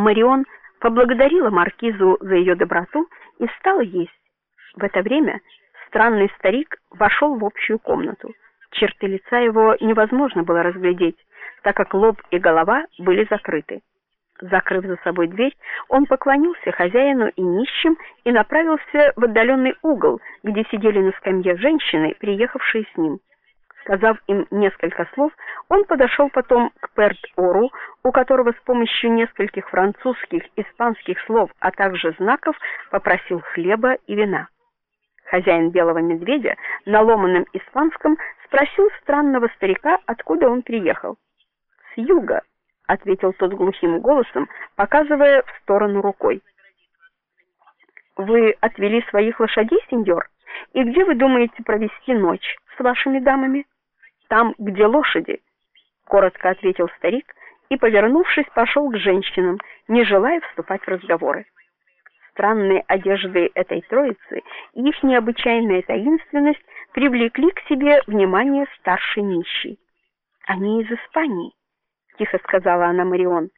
Марион поблагодарила маркизу за ее доброту и стала есть. В это время странный старик вошел в общую комнату. Черты лица его невозможно было разглядеть, так как лоб и голова были закрыты. Закрыв за собой дверь, он поклонился хозяину и нищим и направился в отдаленный угол, где сидели на скамье женщины, приехавшие с ним. Сказав им несколько слов, он подошел потом к Перт-Ору, у которого с помощью нескольких французских, испанских слов, а также знаков попросил хлеба и вина. Хозяин белого медведя на ломаном испанском спросил странного старика, откуда он приехал. "С юга", ответил тот глухим голосом, показывая в сторону рукой. Вы отвели своих лошадей, сеньор? И где вы думаете провести ночь с вашими дамами? Там, где лошади, коротко ответил старик и, повернувшись, пошел к женщинам, не желая вступать в разговоры. Странные одежды этой троицы и их необычайная таинственность привлекли к себе внимание старшей нищей. Они из Испании тихо сказала она Марион.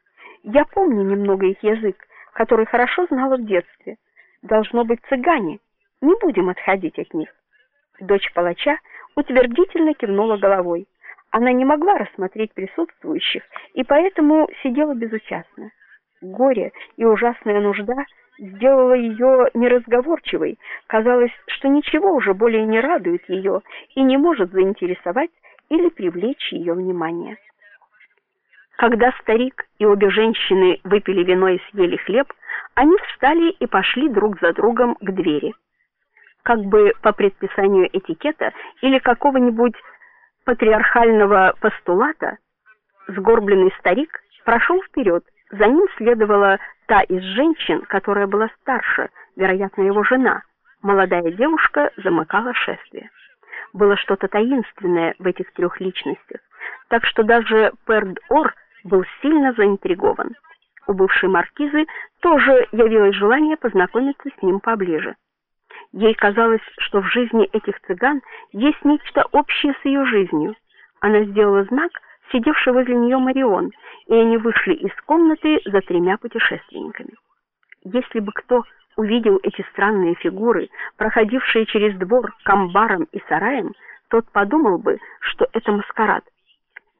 Я помню немного их язык, который хорошо знала в детстве. Должно быть цыгане. Не будем отходить от них. Дочь палача утвердительно кивнула головой. Она не могла рассмотреть присутствующих и поэтому сидела безучастно. Горе и ужасная нужда сделала ее неразговорчивой. Казалось, что ничего уже более не радует ее и не может заинтересовать или привлечь ее внимание. Когда старик и обе женщины выпили вино и съели хлеб, они встали и пошли друг за другом к двери. Как бы по предписанию этикета или какого-нибудь патриархального постулата, сгорбленный старик прошел вперед. За ним следовала та из женщин, которая была старше, вероятно, его жена. Молодая девушка замыкала шествие. Было что-то таинственное в этих трех личностях, так что даже Перд-Ор был сильно заинтригован. У бывшей маркизы тоже явилось желание познакомиться с ним поближе. Ей казалось, что в жизни этих цыган есть нечто общее с ее жизнью. Она сделала знак сидевшей возле нее Марион, и они вышли из комнаты за тремя путешественниками. Если бы кто увидел эти странные фигуры, проходившие через двор к амбарам и сараям, тот подумал бы, что это маскарад.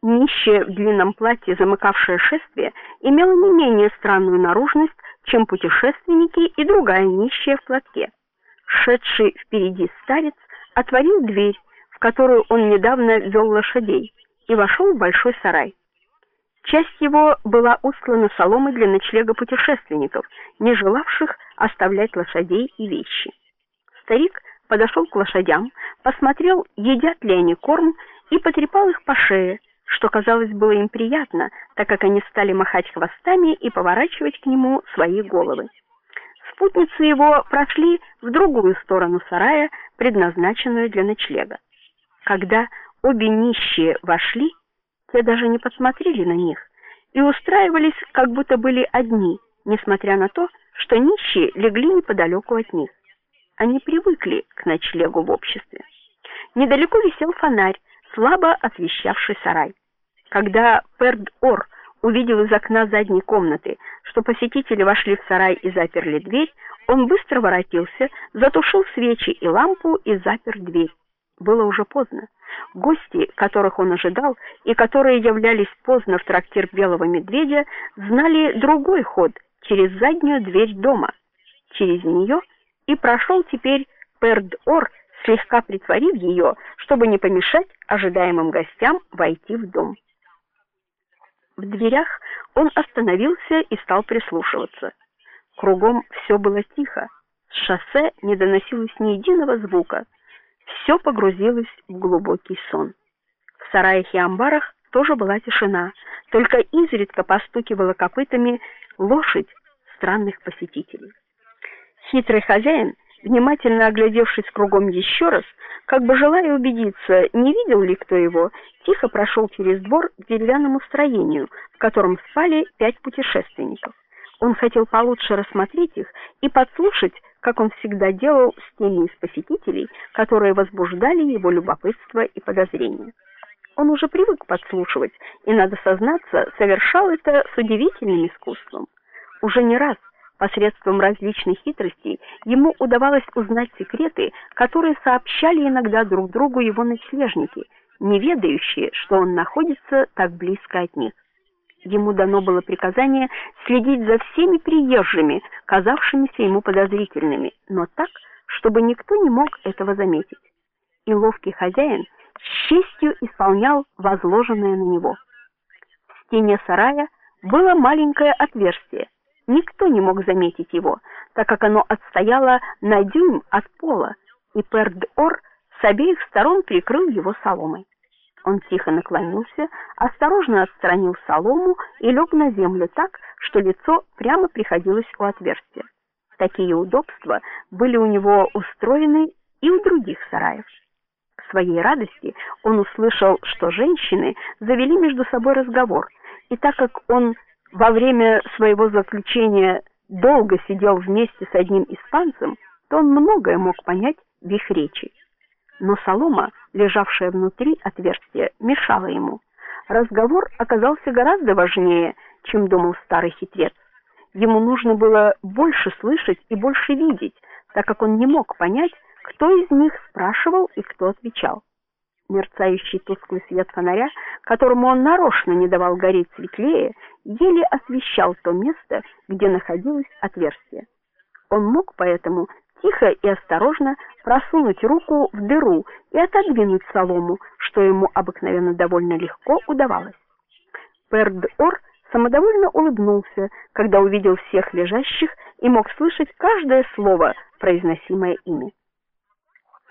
Нищая в длинном платье, замыкавшая шествие, имела не менее странную наружность, чем путешественники и другая нищая в платке. Шедший впереди старец отворил дверь, в которую он недавно вел лошадей, и вошел в большой сарай. Часть его была устлана соломой для ночлега путешественников, не желавших оставлять лошадей и вещи. Старик подошел к лошадям, посмотрел, едят ли они корм, и потрепал их по шее что казалось было им приятно, так как они стали махать хвостами и поворачивать к нему свои головы. Спутницы его прошли в другую сторону сарая, предназначенную для ночлега. Когда обе нищие вошли, те даже не посмотрели на них и устраивались, как будто были одни, несмотря на то, что нищие легли неподалеку от них. Они привыкли к ночлегу в обществе. Недалеко висел фонарь, слабо освещавший сарай. Когда Перд-Ор увидел из окна задней комнаты, что посетители вошли в сарай и заперли дверь, он быстро воротился, затушил свечи и лампу и запер дверь. Было уже поздно. Гости, которых он ожидал и которые являлись поздно в трактир Белого медведя, знали другой ход через заднюю дверь дома. Через нее и прошел теперь Перд-Ор, слегка притворив ее, чтобы не помешать ожидаемым гостям войти в дом. В дверях он остановился и стал прислушиваться. Кругом все было тихо. С шоссе не доносилось ни единого звука. Все погрузилось в глубокий сон. В сараях и амбарах тоже была тишина, только изредка постукивала копытами лошадь странных посетителей. Хитрый хозяин внимательно оглядевшись кругом еще раз, как бы желая убедиться, не видел ли кто его, тихо прошел через двор к деревянному строению, в котором спали пять путешественников. Он хотел получше рассмотреть их и подслушать, как он всегда делал с теми из посетителей, которые возбуждали его любопытство и подозрение. Он уже привык подслушивать и надо сознаться, совершал это с удивительным искусством. Уже не раз посредством различных хитростей ему удавалось узнать секреты, которые сообщали иногда друг другу его ночлежники, не ведающие, что он находится так близко от них. Ему дано было приказание следить за всеми приезжими, казавшимися ему подозрительными, но так, чтобы никто не мог этого заметить. И ловкий хозяин с честью исполнял возложенное на него. В стене сарая было маленькое отверстие. Никто не мог заметить его, так как оно отстояло на дюйм от пола, и Перд-Ор с обеих сторон прикрыл его соломой. Он тихо наклонился, осторожно отстранил солому и лег на землю так, что лицо прямо приходилось у отверстия. Такие удобства были у него устроены и у других сараев. К своей радости он услышал, что женщины завели между собой разговор, и так как он во время своего заключения долго сидел вместе с одним испанцем, то он многое мог понять в их речи но солома, лежавшая внутри отверстия, мешала ему. Разговор оказался гораздо важнее, чем думал старый хитрец. Ему нужно было больше слышать и больше видеть, так как он не мог понять, кто из них спрашивал и кто отвечал. Мерцающий тусклый свет фонаря, которому он нарочно не давал гореть светлее, еле освещал то место, где находилось отверстие. Он мог поэтому тихо и осторожно просунуть руку в дыру и отодвинуть солому, что ему обыкновенно довольно легко удавалось. Перд-Ор самодовольно улыбнулся, когда увидел всех лежащих и мог слышать каждое слово, произносимое ими.